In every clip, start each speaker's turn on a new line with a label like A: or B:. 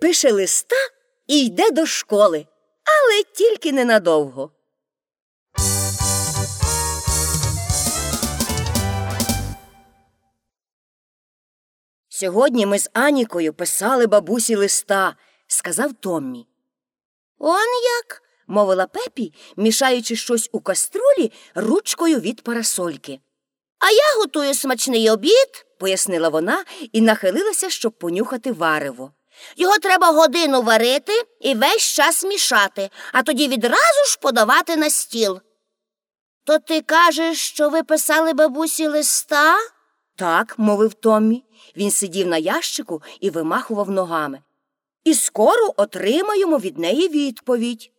A: пише листа і йде до школи, але тільки ненадовго. Сьогодні ми з Анікою писали бабусі листа, сказав Томмі. Он як? мовила пепі, мішаючи щось у каструлі ручкою від парасольки. А я готую смачний обід, пояснила вона і нахилилася, щоб понюхати варево. Його треба годину варити і весь час мішати, а тоді відразу ж подавати на стіл. То ти кажеш, що ви писали бабусі листа? Так, мовив Томмі. Він сидів на ящику і вимахував ногами. І скоро отримаємо від неї відповідь.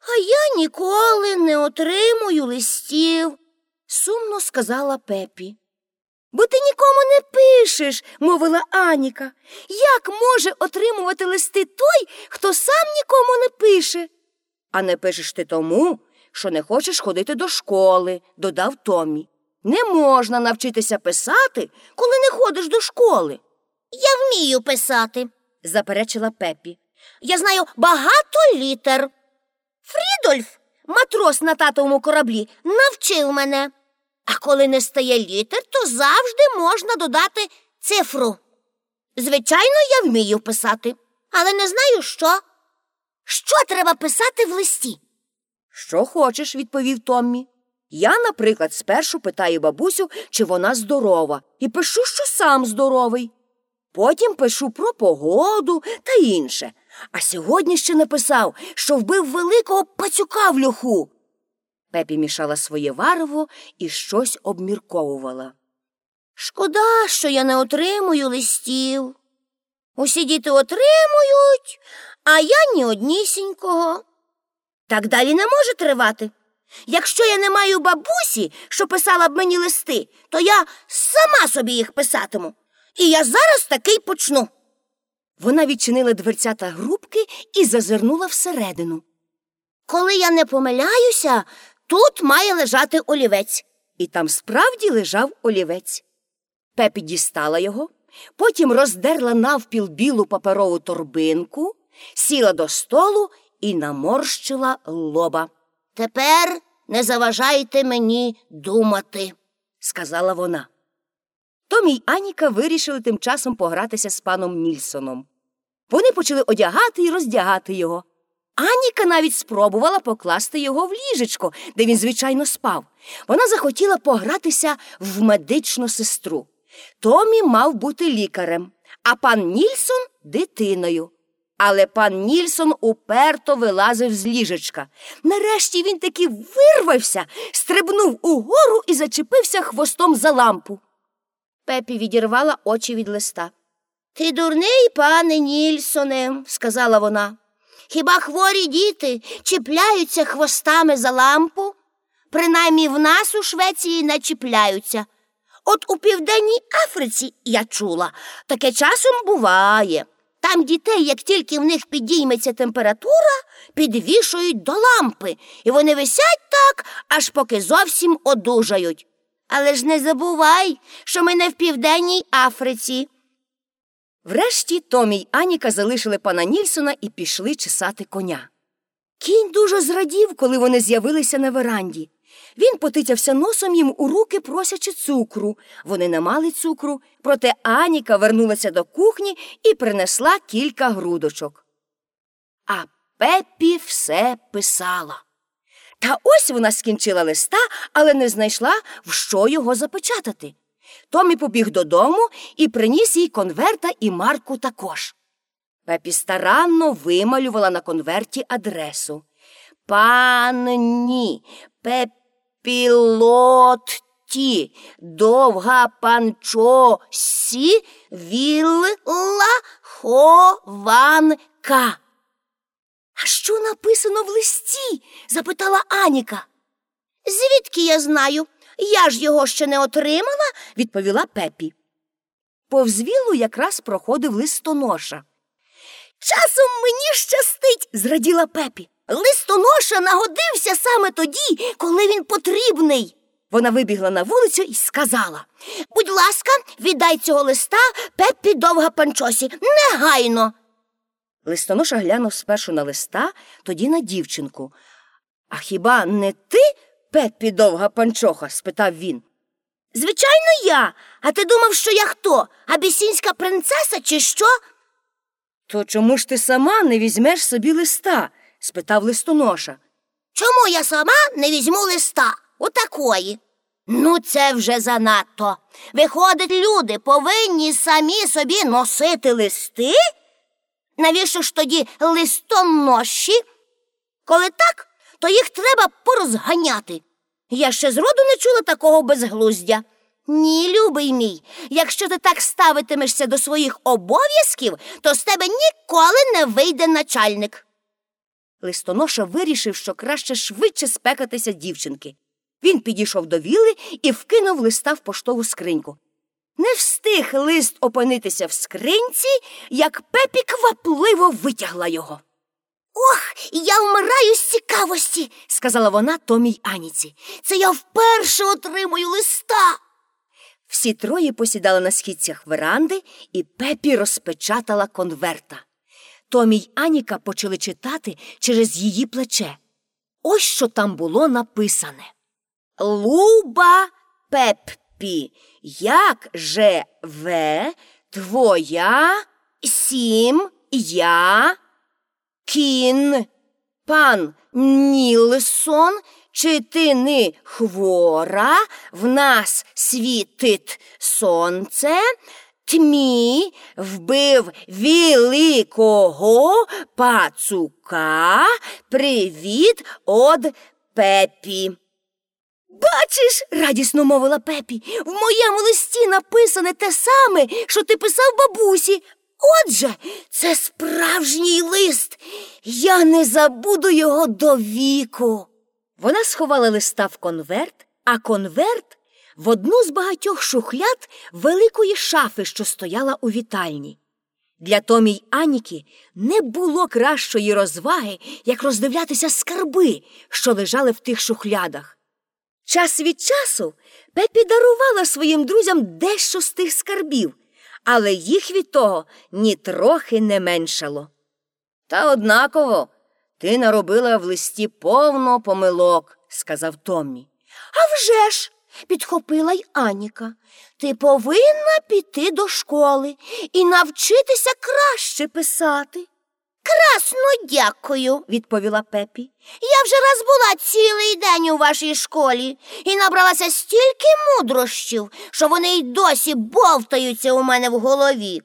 A: А я ніколи не отримую листів, сумно сказала пепі. Бо ти нікому не пишеш, мовила Аніка. Як може отримувати листи той, хто сам нікому не пише? А не пишеш ти тому, що не хочеш ходити до школи, додав Томмі. Не можна навчитися писати, коли не ходиш до школи. Я вмію писати, заперечила Пепі. Я знаю багато літер. Фрідольф, матрос на татовому кораблі, навчив мене. А коли не стає літер, то завжди можна додати цифру. Звичайно, я вмію писати, але не знаю що. Що треба писати в листі? Що хочеш, відповів Томмі. Я, наприклад, спершу питаю бабусю, чи вона здорова, і пишу, що сам здоровий. Потім пишу про погоду та інше. А сьогодні ще написав, що вбив великого пацюка в льоху. Пепі мішала своє варево і щось обмірковувала. Шкода, що я не отримую листів. Усі діти отримують, а я ні однісінького. Так далі не може тривати. Якщо я не маю бабусі, що писала б мені листи, то я сама собі їх писатиму. І я зараз такий почну. Вона відчинила дверцята грубки і зазирнула всередину. Коли я не помиляюся, тут має лежати олівець. І там справді лежав олівець. Пепі дістала його, потім роздерла навпіл білу паперову торбинку, сіла до столу і наморщила лоба. Тепер не заважайте мені думати, сказала вона. Томі й Аніка вирішили тим часом погратися з паном Нільсоном. Вони почали одягати і роздягати його. Аніка навіть спробувала покласти його в ліжечко, де він, звичайно, спав. Вона захотіла погратися в медичну сестру. Томі мав бути лікарем, а пан Нільсон дитиною. Але пан Нільсон уперто вилазив з ліжечка. Нарешті він таки вирвався, стрибнув угору і зачепився хвостом за лампу. Пепі відірвала очі від листа. Ти дурний, пане Нільсоне, сказала вона. Хіба хворі діти чіпляються хвостами за лампу? Принаймні в нас у Швеції не чіпляються. От у Південній Африці я чула, таке часом буває. Там дітей, як тільки в них підійметься температура, підвішують до лампи, і вони висять так, аж поки зовсім одужають. Але ж не забувай, що ми не в Південній Африці. Врешті Томі й Аніка залишили пана Нільсона і пішли чесати коня. Кінь дуже зрадів, коли вони з'явилися на веранді. Він потицявся носом їм у руки, просячи цукру. Вони не мали цукру, проте Аніка вернулася до кухні і принесла кілька грудочок. А Пеппі все писала. Та ось вона скінчила листа, але не знайшла, в що його запечатати. Томі побіг додому і приніс їй конверта і марку також. Пепі старанно вималювала на конверті адресу. Панні Пепілотті, довга панчосі, вілла хованка. А що написано в листі? запитала Аніка. Звідки я знаю? Я ж його ще не отримала, відповіла пепі. Повз віллу якраз проходив листоноша. Часом мені щастить, зраділа пепі. Листоноша нагодився саме тоді, коли він потрібний. Вона вибігла на вулицю і сказала Будь ласка, віддай цього листа пеппі довга панчосі, негайно. Листоноша глянув спершу на листа, тоді на дівчинку. А хіба не ти, Пеппі довга панчоха? спитав він.
B: Звичайно, я. А ти думав, що я хто? Абісінська принцеса, чи що?
A: То чому ж ти сама не візьмеш собі листа? спитав листоноша.
B: Чому я сама не візьму листа? Отакої. Ну, це вже занадто. Виходить, люди повинні самі собі носити листи? Навіщо ж тоді листоноші? Коли так, то їх треба порозганяти. Я ще зроду не чула такого безглуздя. Ні, любий мій, якщо ти так ставитимешся до своїх обов'язків, то з тебе ніколи не вийде начальник.
A: Листоноша вирішив, що краще швидше спекатися дівчинки. Він підійшов до вілли і вкинув листа в поштову скриньку. Не встиг лист опинитися в скринці, як пепі квапливо витягла його.
B: Ох, я вмираю з цікавості,
A: сказала вона Томі й Аніці.
B: Це я вперше отримую листа.
A: Всі троє посідали на східцях веранди, і пепі розпечатала конверта. Томі й Аніка почали читати через її плече. Ось що там було написане. Луба Пеппі, як живе твоя сім'я кін пан Нілсон, чи ти не хвора, в нас світить сонце, тмі вбив великого пацука, привіт од пепі. Бачиш, радісно мовила пепі, в моєму листі написане те саме, що ти писав бабусі. Отже, це справжній лист. Я не забуду його до віку. Вона сховала листа в конверт, а конверт в одну з багатьох шухляд великої шафи, що стояла у вітальні. Для Томі й Аніки не було кращої розваги, як роздивлятися скарби, що лежали в тих шухлядах. Час від часу Пепі дарувала своїм друзям дещо з тих скарбів, але їх від того нітрохи не меншало. Та однаково ти наробила в листі повно помилок, сказав Томмі.
B: «А вже ж!» – підхопила й Аніка. Ти повинна піти до школи і навчитися краще писати. Красно дякую, відповіла Пепі. Я вже раз була цілий день у вашій школі і набралася стільки мудрощів, що вони й досі бовтаються у мене в голові.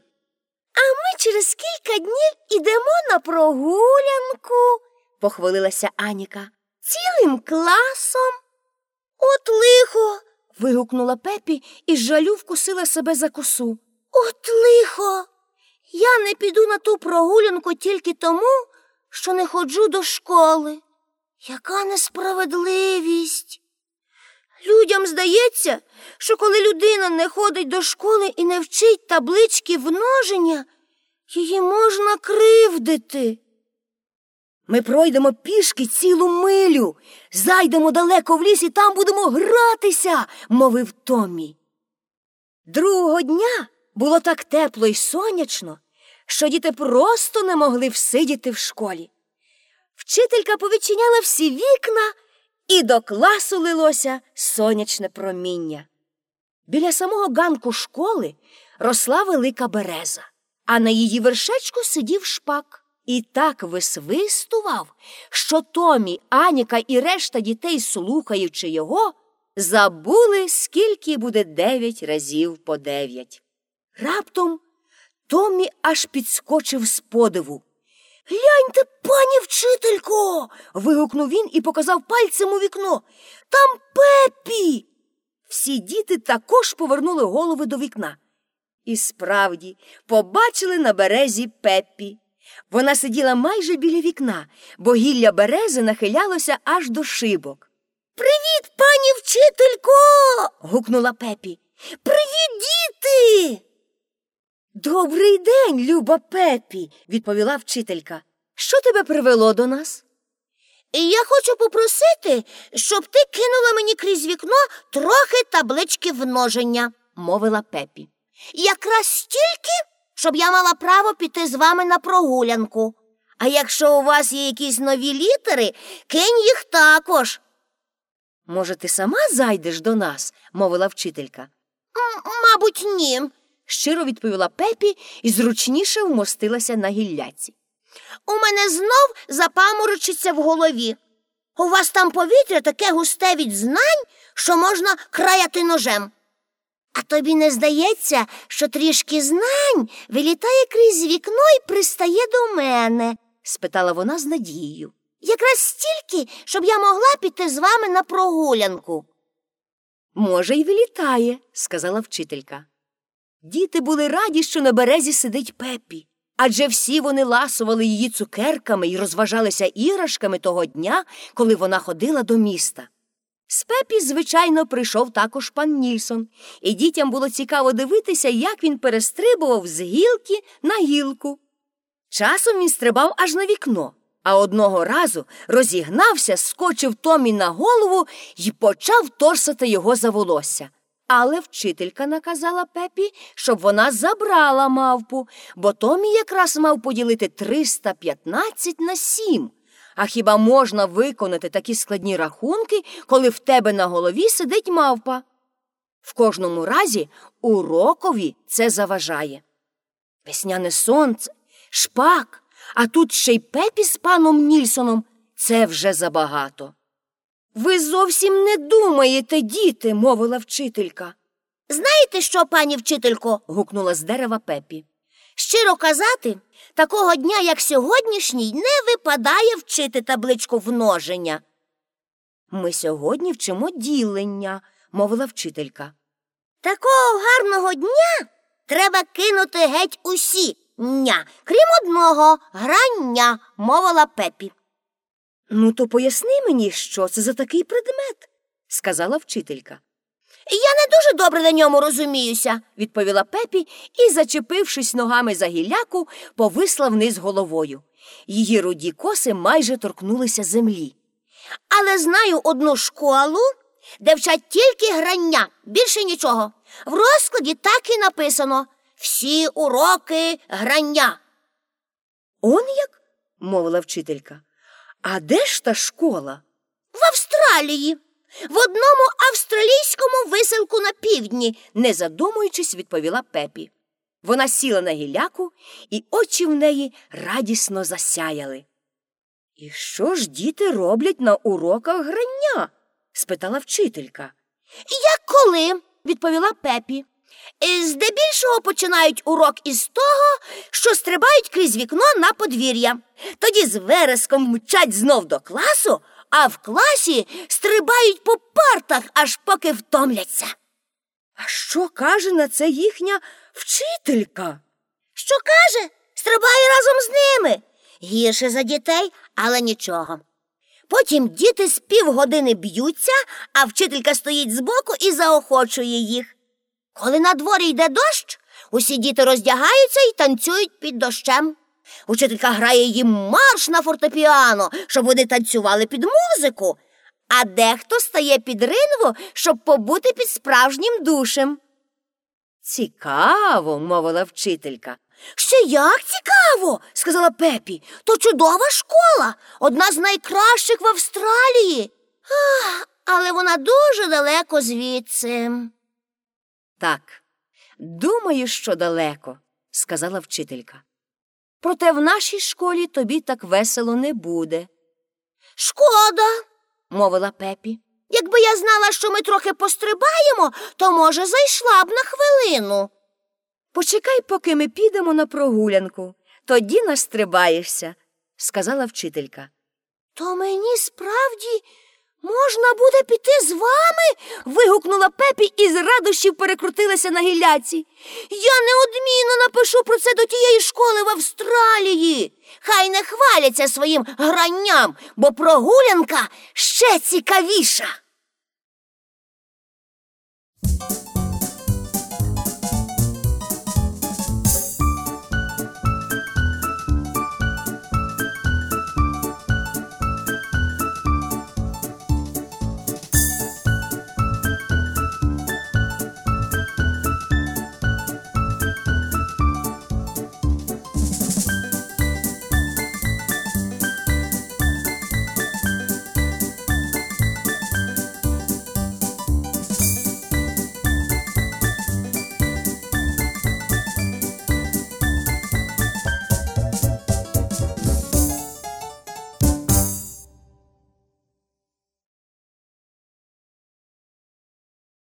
A: А ми через кілька днів ідемо на прогулянку, похвалилася Аніка. Цілим класом.
B: От лихо.
A: вигукнула Пепі і жалю вкусила себе за косу.
B: От лихо. Я не піду на ту прогулянку тільки тому, що не ходжу до школи. Яка несправедливість. Людям здається, що коли людина не ходить до школи і не вчить таблички множення, її можна кривдити.
A: Ми пройдемо пішки цілу милю, зайдемо далеко в ліс і там будемо гратися, мовив Томмі. Другого дня було так тепло й сонячно, що діти просто не могли всидіти в школі. Вчителька повідчиняла всі вікна, і до класу лилося сонячне проміння. Біля самого ганку школи росла велика береза, а на її вершечку сидів шпак. І так висвистував, що Томі, Аніка і решта дітей, слухаючи його, забули, скільки буде дев'ять разів по дев'ять. Раптом Томі аж підскочив з подиву.
B: Гляньте, пані вчителько.
A: вигукнув він і показав пальцем у вікно. Там пепі. Всі діти також повернули голови до вікна. І справді побачили на березі пепі. Вона сиділа майже біля вікна, бо гілля берези нахилялося аж до шибок.
B: Привіт, пані вчителько.
A: гукнула пепі. Привіт, діти. Добрий день, люба пепі, відповіла вчителька. Що тебе привело до нас?
B: Я хочу попросити, щоб ти кинула мені крізь вікно трохи таблички множення,
A: мовила пепі.
B: Якраз стільки, щоб я мала право піти з вами на прогулянку. А якщо у вас є якісь нові літери, кинь їх також.
A: Може, ти сама зайдеш до нас? мовила вчителька.
B: М, мабуть, ні.
A: Щиро відповіла Пепі і зручніше вмостилася на гілляці.
B: У мене знов запаморочиться в голові. У вас там повітря таке густе від знань, що можна краяти ножем. А тобі не здається, що трішки знань вилітає крізь вікно і пристає до мене,
A: спитала вона з надією.
B: якраз стільки, щоб я могла піти з вами на прогулянку.
A: Може, й вилітає, сказала вчителька. Діти були раді, що на березі сидить Пепі, адже всі вони ласували її цукерками і розважалися іграшками того дня, коли вона ходила до міста. З Пепі, звичайно, прийшов також пан Нільсон, і дітям було цікаво дивитися, як він перестрибував з гілки на гілку. Часом він стрибав аж на вікно, а одного разу розігнався, скочив Томі на голову і почав торсати його за волосся. Але вчителька наказала Пепі, щоб вона забрала мавпу, бо Томі якраз мав поділити 315 на 7. А хіба можна виконати такі складні рахунки, коли в тебе на голові сидить мавпа? В кожному разі урокові це заважає. Весняне сонце, шпак, а тут ще й пепі з паном Нільсоном це вже забагато. Ви зовсім не думаєте, діти, мовила вчителька.
B: Знаєте що, пані вчителько?
A: гукнула з дерева пепі.
B: Щиро казати, такого дня, як сьогоднішній, не випадає вчити табличку множення.
A: Ми сьогодні вчимо ділення, мовила вчителька.
B: Такого гарного дня треба кинути геть усі ня, крім одного грання, мовила пепі.
A: Ну, то поясни мені, що це за такий предмет, сказала вчителька.
B: Я не дуже добре на ньому розуміюся.
A: відповіла Пепі і, зачепившись ногами за гілляку, повисла вниз головою. Її руді коси майже торкнулися землі.
B: Але знаю одну школу, де вчать тільки грання, більше нічого. В розкладі так і написано всі уроки грання.
A: Он як? мовила вчителька. А де ж та школа?
B: В Австралії, в одному австралійському виселку на півдні.
A: не задумуючись, відповіла Пепі. Вона сіла на гілляку, і очі в неї радісно засяяли. І що ж діти роблять на уроках грання? спитала вчителька.
B: Як коли? відповіла Пепі. «Е, Здебільшого починають урок із того, що стрибають крізь вікно на подвір'я. Тоді з вереском мчать знов до класу, а в класі стрибають по партах, аж поки втомляться.
A: А що каже на це їхня вчителька?
B: Що каже? Стрибає разом з ними. Гірше за дітей, але нічого. Потім діти з півгодини б'ються, а вчителька стоїть збоку і заохочує їх. Коли на дворі йде дощ, усі діти роздягаються і танцюють під дощем. Учителька грає їм марш на фортепіано, щоб вони танцювали під музику, а дехто стає під ринву, щоб побути під справжнім душем.
A: Цікаво, мовила вчителька.
B: Ще як цікаво, сказала Пепі. То чудова школа, одна з найкращих в Австралії. Ах, але вона дуже далеко звідси.
A: Так, думаю, що далеко, сказала вчителька. Проте в нашій школі тобі так весело не буде,
B: Шкода.
A: мовила Пепі.
B: Якби я знала, що ми трохи пострибаємо, то, може, зайшла б на хвилину.
A: Почекай, поки ми підемо на прогулянку, тоді настрибаєшся, сказала вчителька.
B: То мені справді можна буде піти з вами?
A: Вигукнула Пепі і з радощів перекрутилася на гілляці.
B: Я неодмінно напишу про це до тієї школи в Австралії. Хай не хваляться своїм гранням, бо прогулянка ще цікавіша.